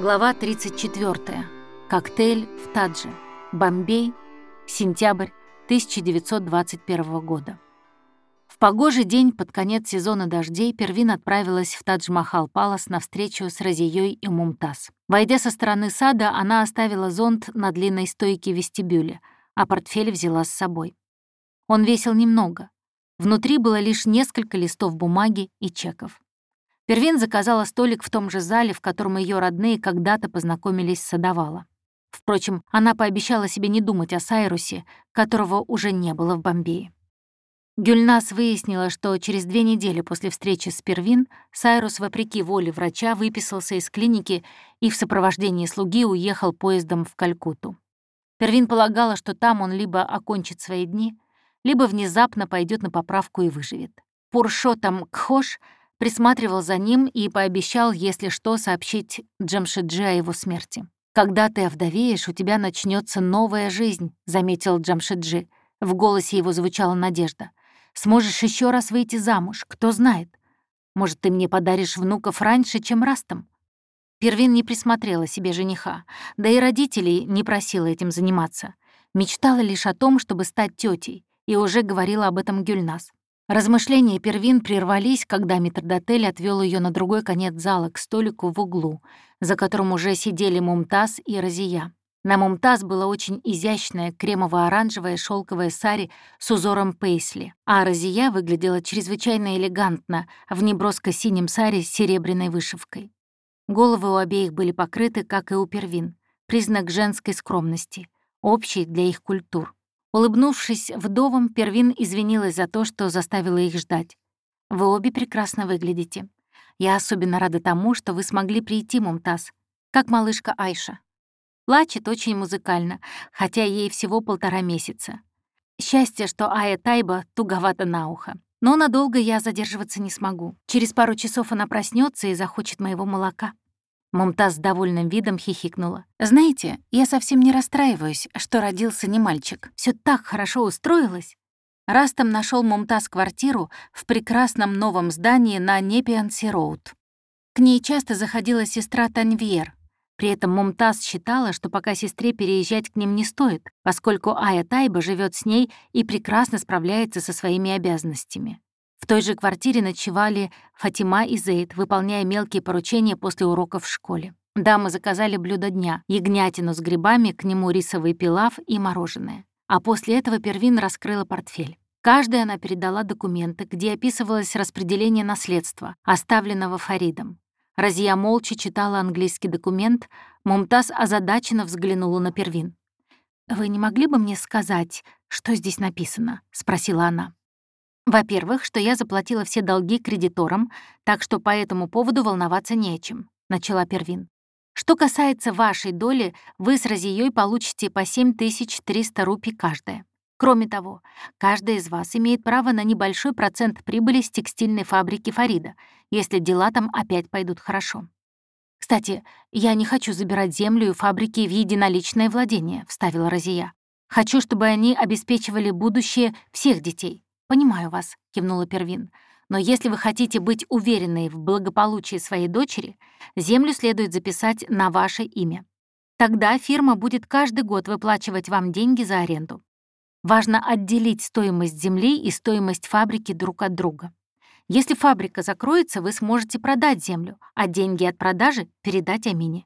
Глава 34. Коктейль в Тадже. Бомбей. Сентябрь 1921 года. В погожий день под конец сезона дождей Первин отправилась в Тадж-Махал-Палас на встречу с Разией и Мумтаз. Войдя со стороны сада, она оставила зонт на длинной стойке вестибюля, а портфель взяла с собой. Он весил немного. Внутри было лишь несколько листов бумаги и чеков. Первин заказала столик в том же зале, в котором ее родные когда-то познакомились с Садовала. Впрочем, она пообещала себе не думать о Сайрусе, которого уже не было в Бомбее. Гюльнас выяснила, что через две недели после встречи с Первин Сайрус, вопреки воле врача, выписался из клиники и в сопровождении слуги уехал поездом в Калькутту. Первин полагала, что там он либо окончит свои дни, либо внезапно пойдет на поправку и выживет. Пуршотом Кхош — присматривал за ним и пообещал, если что, сообщить Джамшиджи о его смерти. «Когда ты овдовеешь, у тебя начнется новая жизнь», — заметил Джамшиджи. В голосе его звучала надежда. «Сможешь еще раз выйти замуж, кто знает. Может, ты мне подаришь внуков раньше, чем Растом?» Первин не присмотрела себе жениха, да и родителей не просила этим заниматься. Мечтала лишь о том, чтобы стать тетей, и уже говорила об этом Гюльнас. Размышления Первин прервались, когда метрдотель отвел ее на другой конец зала к столику в углу, за которым уже сидели Мумтаз и Розия. На Мумтаз было очень изящное кремово-оранжевое шелковое сари с узором пейсли, а Розия выглядела чрезвычайно элегантно в неброско-синем саре с серебряной вышивкой. Головы у обеих были покрыты, как и у Первин, признак женской скромности, общий для их культур. Улыбнувшись вдовам, Первин извинилась за то, что заставила их ждать. «Вы обе прекрасно выглядите. Я особенно рада тому, что вы смогли прийти, Мумтаз, как малышка Айша. Плачет очень музыкально, хотя ей всего полтора месяца. Счастье, что Ая Тайба туговато на ухо. Но надолго я задерживаться не смогу. Через пару часов она проснется и захочет моего молока. Мумтаз с довольным видом хихикнула. «Знаете, я совсем не расстраиваюсь, что родился не мальчик. Все так хорошо устроилось». Растом нашел Мумтаз квартиру в прекрасном новом здании на Непианси-Роуд. К ней часто заходила сестра Таньвьер. При этом Мумтаз считала, что пока сестре переезжать к ним не стоит, поскольку Ая Тайба живет с ней и прекрасно справляется со своими обязанностями. В той же квартире ночевали Фатима и Зейд, выполняя мелкие поручения после уроков в школе. Дамы заказали блюдо дня — ягнятину с грибами, к нему рисовый пилав и мороженое. А после этого Первин раскрыла портфель. Каждой она передала документы, где описывалось распределение наследства, оставленного Фаридом. Разия молча читала английский документ, Мумтаз озадаченно взглянула на Первин. «Вы не могли бы мне сказать, что здесь написано?» — спросила она. Во-первых, что я заплатила все долги кредиторам, так что по этому поводу волноваться не о чем», — начала Первин. «Что касается вашей доли, вы с Розией получите по 7300 рупий каждая. Кроме того, каждая из вас имеет право на небольшой процент прибыли с текстильной фабрики Фарида, если дела там опять пойдут хорошо. «Кстати, я не хочу забирать землю и фабрики в единоличное владение», — вставила Розия. «Хочу, чтобы они обеспечивали будущее всех детей. «Понимаю вас», — кивнула Первин. «Но если вы хотите быть уверенной в благополучии своей дочери, землю следует записать на ваше имя. Тогда фирма будет каждый год выплачивать вам деньги за аренду. Важно отделить стоимость земли и стоимость фабрики друг от друга. Если фабрика закроется, вы сможете продать землю, а деньги от продажи передать Амине».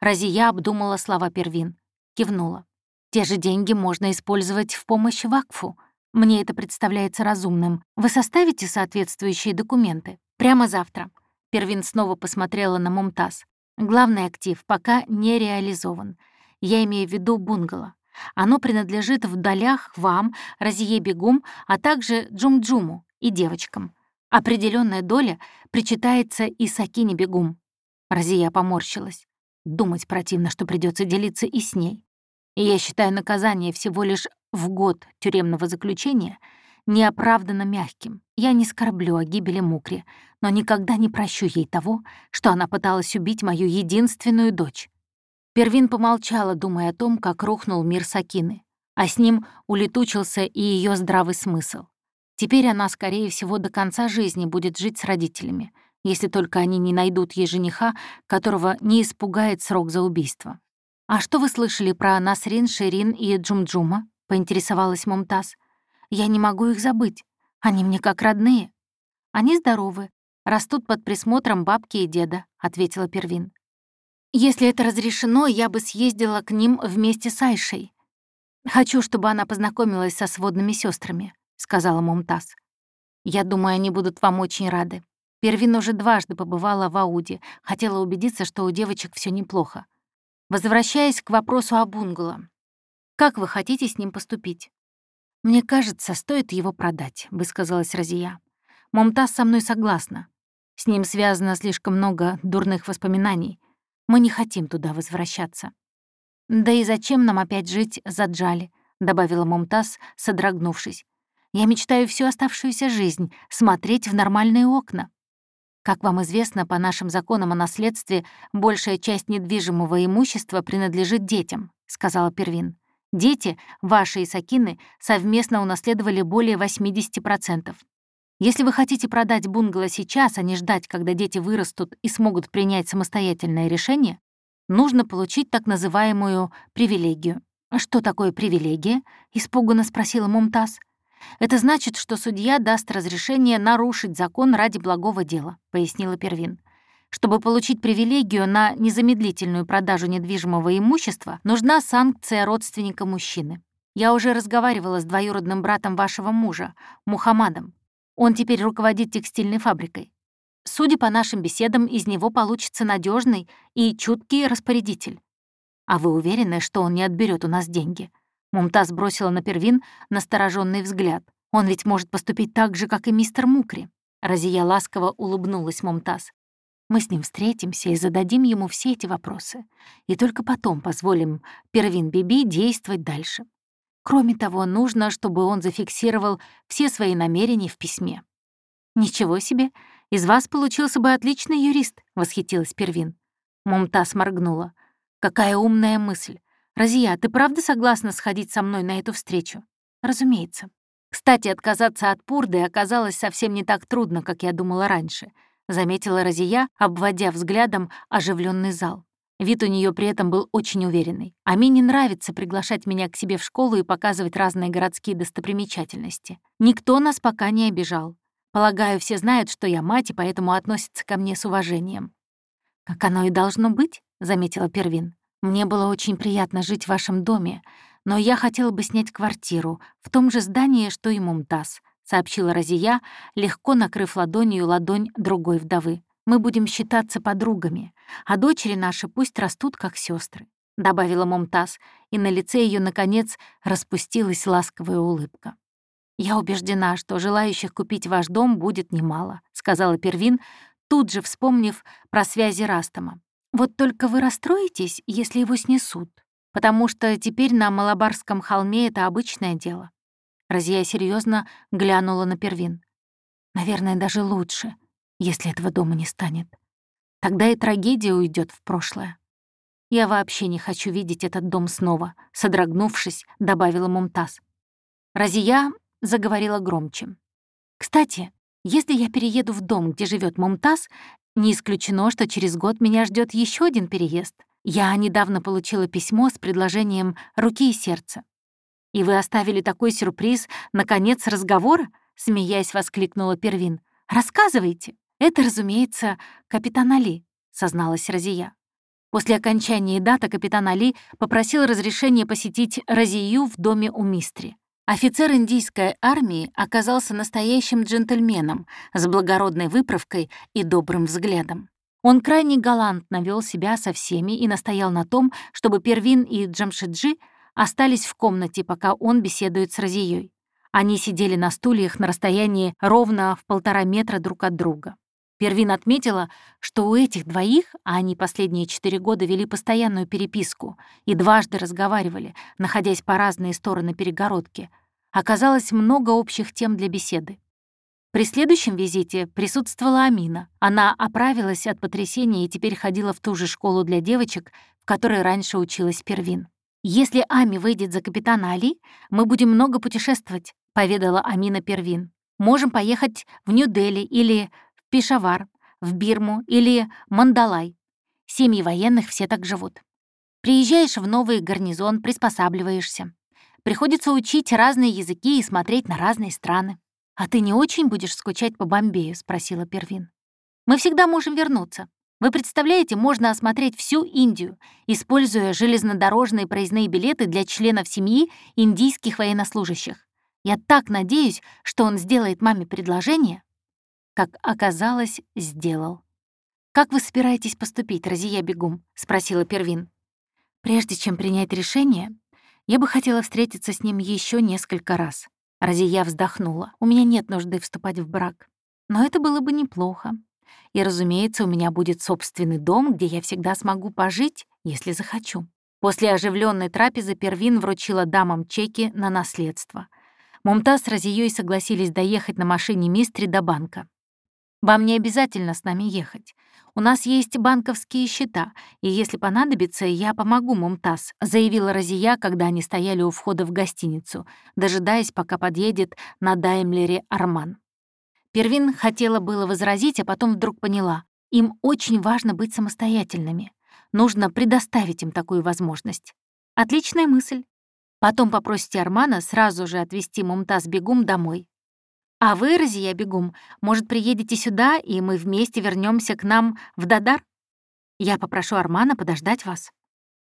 Разия обдумала слова Первин, кивнула. «Те же деньги можно использовать в помощь Вакфу», мне это представляется разумным. Вы составите соответствующие документы? Прямо завтра. Первин снова посмотрела на Мумтаз. Главный актив пока не реализован. Я имею в виду бунгало. Оно принадлежит в долях вам, Разие Бегум, а также Джум-Джуму и девочкам. Определенная доля причитается и Сакине Бегум. Разия поморщилась. Думать противно, что придется делиться и с ней. И я считаю наказание всего лишь в год тюремного заключения неоправданно мягким. Я не скорблю о гибели Мукри, но никогда не прощу ей того, что она пыталась убить мою единственную дочь. Первин помолчала, думая о том, как рухнул мир Сакины, а с ним улетучился и ее здравый смысл. Теперь она, скорее всего, до конца жизни будет жить с родителями, если только они не найдут ей жениха, которого не испугает срок за убийство. «А что вы слышали про Насрин, Ширин и Джумджума?» — поинтересовалась Мумтаз. «Я не могу их забыть. Они мне как родные». «Они здоровы, растут под присмотром бабки и деда», — ответила Первин. «Если это разрешено, я бы съездила к ним вместе с Айшей. Хочу, чтобы она познакомилась со сводными сестрами, сказала Мумтаз. «Я думаю, они будут вам очень рады. Первин уже дважды побывала в Ауде, хотела убедиться, что у девочек все неплохо. Возвращаясь к вопросу о бунгало. Как вы хотите с ним поступить? «Мне кажется, стоит его продать», — высказалась Разия. «Момтаз со мной согласна. С ним связано слишком много дурных воспоминаний. Мы не хотим туда возвращаться». «Да и зачем нам опять жить за Джали?» — добавила Момтаз, содрогнувшись. «Я мечтаю всю оставшуюся жизнь смотреть в нормальные окна». Как вам известно, по нашим законам о наследстве большая часть недвижимого имущества принадлежит детям, сказала Первин. Дети, ваши и Сакины, совместно унаследовали более 80%. Если вы хотите продать бунгало сейчас, а не ждать, когда дети вырастут и смогут принять самостоятельное решение, нужно получить так называемую привилегию. «Что такое привилегия?» — испуганно спросила Мумтаз. «Это значит, что судья даст разрешение нарушить закон ради благого дела», — пояснила Первин. Чтобы получить привилегию на незамедлительную продажу недвижимого имущества, нужна санкция родственника мужчины. Я уже разговаривала с двоюродным братом вашего мужа, Мухаммадом. Он теперь руководит текстильной фабрикой. Судя по нашим беседам, из него получится надежный и чуткий распорядитель. А вы уверены, что он не отберет у нас деньги? Мумтаз бросила на Первин настороженный взгляд. Он ведь может поступить так же, как и мистер Мукри. Разия ласково улыбнулась Мумтаз. Мы с ним встретимся и зададим ему все эти вопросы. И только потом позволим Первин Биби действовать дальше. Кроме того, нужно, чтобы он зафиксировал все свои намерения в письме. «Ничего себе! Из вас получился бы отличный юрист», — восхитилась Первин. Мумтаз моргнула. «Какая умная мысль! Разия, ты правда согласна сходить со мной на эту встречу?» «Разумеется. Кстати, отказаться от Пурды оказалось совсем не так трудно, как я думала раньше — заметила Розия, обводя взглядом оживленный зал. Вид у нее при этом был очень уверенный. А мне не нравится приглашать меня к себе в школу и показывать разные городские достопримечательности. Никто нас пока не обижал. Полагаю, все знают, что я мать, и поэтому относятся ко мне с уважением. «Как оно и должно быть», — заметила Первин. «Мне было очень приятно жить в вашем доме, но я хотела бы снять квартиру в том же здании, что и Мумтаз сообщила Розия, легко накрыв ладонью ладонь другой вдовы. «Мы будем считаться подругами, а дочери наши пусть растут как сестры, добавила Момтаз, и на лице ее наконец распустилась ласковая улыбка. «Я убеждена, что желающих купить ваш дом будет немало», — сказала Первин, тут же вспомнив про связи Растома. «Вот только вы расстроитесь, если его снесут, потому что теперь на Малабарском холме это обычное дело. Разия серьезно глянула на Первин. «Наверное, даже лучше, если этого дома не станет. Тогда и трагедия уйдет в прошлое. Я вообще не хочу видеть этот дом снова», — содрогнувшись, добавила Мумтаз. Разия заговорила громче. «Кстати, если я перееду в дом, где живет Мумтаз, не исключено, что через год меня ждет еще один переезд. Я недавно получила письмо с предложением руки и сердца. «И вы оставили такой сюрприз на конец разговора?» — смеясь воскликнула Первин. «Рассказывайте». «Это, разумеется, капитан Али», — созналась Разия. После окончания дата капитан Али попросил разрешения посетить Разию в доме у Мистри. Офицер индийской армии оказался настоящим джентльменом с благородной выправкой и добрым взглядом. Он крайне галантно вел себя со всеми и настоял на том, чтобы Первин и Джамшиджи остались в комнате, пока он беседует с Розией. Они сидели на стульях на расстоянии ровно в полтора метра друг от друга. Первин отметила, что у этих двоих, а они последние четыре года вели постоянную переписку и дважды разговаривали, находясь по разные стороны перегородки, оказалось много общих тем для беседы. При следующем визите присутствовала Амина. Она оправилась от потрясения и теперь ходила в ту же школу для девочек, в которой раньше училась Первин. «Если Ами выйдет за капитана Али, мы будем много путешествовать», — поведала Амина Первин. «Можем поехать в Нью-Дели или в Пешавар. в Бирму или Мандалай. Семьи военных все так живут. Приезжаешь в новый гарнизон, приспосабливаешься. Приходится учить разные языки и смотреть на разные страны. «А ты не очень будешь скучать по Бомбею?» — спросила Первин. «Мы всегда можем вернуться. Вы представляете, можно осмотреть всю Индию, используя железнодорожные проездные билеты для членов семьи индийских военнослужащих. Я так надеюсь, что он сделает маме предложение». Как оказалось, сделал. «Как вы собираетесь поступить, Разия Бегум?» — спросила Первин. «Прежде чем принять решение, я бы хотела встретиться с ним еще несколько раз». Разия вздохнула. «У меня нет нужды вступать в брак. Но это было бы неплохо. И, разумеется, у меня будет собственный дом, где я всегда смогу пожить, если захочу». После оживленной трапезы Первин вручила дамам чеки на наследство. Мумтаз с Разией согласились доехать на машине Мистри до банка. «Вам не обязательно с нами ехать. У нас есть банковские счета, и если понадобится, я помогу, Мумтаз», заявила Разия, когда они стояли у входа в гостиницу, дожидаясь, пока подъедет на Даймлере Арман. Первин хотела было возразить, а потом вдруг поняла. Им очень важно быть самостоятельными. Нужно предоставить им такую возможность. Отличная мысль. Потом попросите Армана сразу же отвезти Мумтаз Бегум домой. А вы, Разия Бегум, может, приедете сюда, и мы вместе вернемся к нам в Дадар? Я попрошу Армана подождать вас».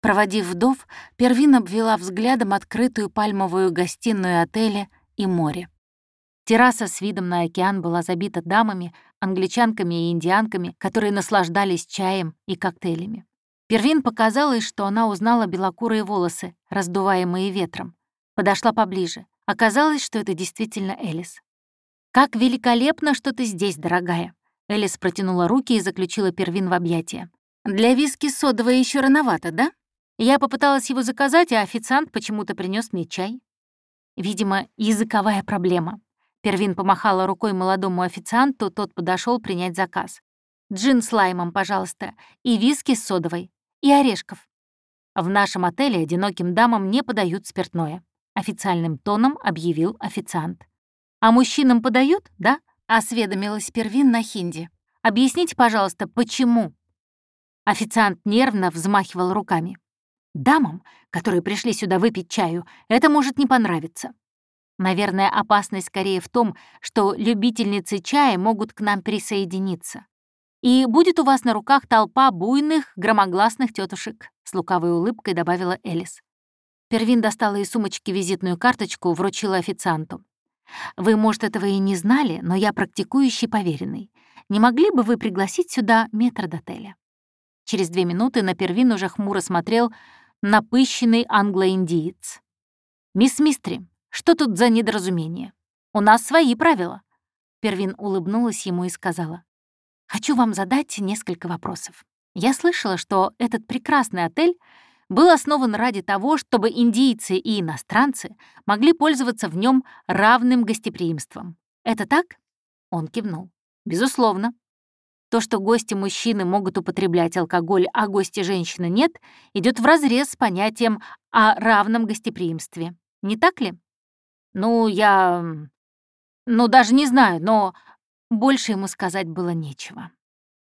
Проводив вдов, Первин обвела взглядом открытую пальмовую гостиную отеля и море. Терраса с видом на океан была забита дамами, англичанками и индианками, которые наслаждались чаем и коктейлями. Первин показалось, что она узнала белокурые волосы, раздуваемые ветром. Подошла поближе. Оказалось, что это действительно Элис. «Как великолепно, что ты здесь, дорогая!» Элис протянула руки и заключила Первин в объятия. «Для виски содовой еще рановато, да? Я попыталась его заказать, а официант почему-то принес мне чай. Видимо, языковая проблема». Первин помахала рукой молодому официанту, тот подошел принять заказ. «Джин с лаймом, пожалуйста, и виски с содовой, и орешков». В нашем отеле одиноким дамам не подают спиртное. Официальным тоном объявил официант. «А мужчинам подают, да?» — осведомилась Первин на хинди. «Объясните, пожалуйста, почему?» Официант нервно взмахивал руками. «Дамам, которые пришли сюда выпить чаю, это может не понравиться. Наверное, опасность скорее в том, что любительницы чая могут к нам присоединиться. И будет у вас на руках толпа буйных, громогласных тетушек, с лукавой улыбкой добавила Элис. Первин достала из сумочки визитную карточку, вручила официанту. Вы, может, этого и не знали, но я практикующий поверенный. Не могли бы вы пригласить сюда метрдотеля?» Через две минуты на Первин уже хмуро смотрел напыщенный англоиндиец. «Мисс Мистри, что тут за недоразумение? У нас свои правила». Первин улыбнулась ему и сказала. «Хочу вам задать несколько вопросов. Я слышала, что этот прекрасный отель был основан ради того, чтобы индийцы и иностранцы могли пользоваться в нем равным гостеприимством. Это так? Он кивнул. Безусловно. То, что гости-мужчины могут употреблять алкоголь, а гости-женщины нет, идет вразрез с понятием о равном гостеприимстве. Не так ли? Ну, я... Ну, даже не знаю, но больше ему сказать было нечего.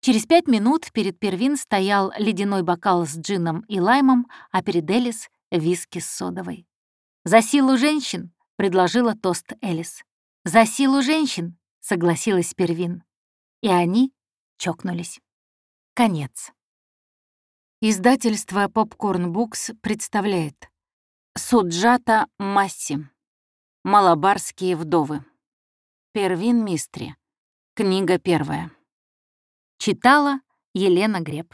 Через пять минут перед Первин стоял ледяной бокал с джином и лаймом, а перед Элис — виски с содовой. «За силу женщин!» — предложила тост Элис. «За силу женщин!» — согласилась Первин. И они чокнулись. Конец. Издательство Popcorn Books представляет Суджата Масси. Малабарские вдовы. Первин Мистри. Книга первая. Читала Елена Греб.